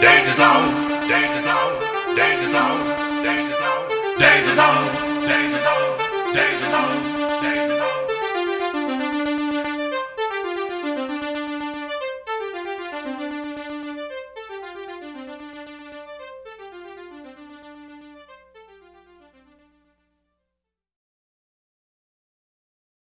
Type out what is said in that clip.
Danger zone, danger zone, danger zone, danger zone, danger zone.